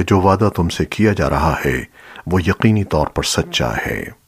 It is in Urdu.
کہ جو وعدہ تم سے کیا جا رہا ہے وہ یقینی طور پر سچا ہے۔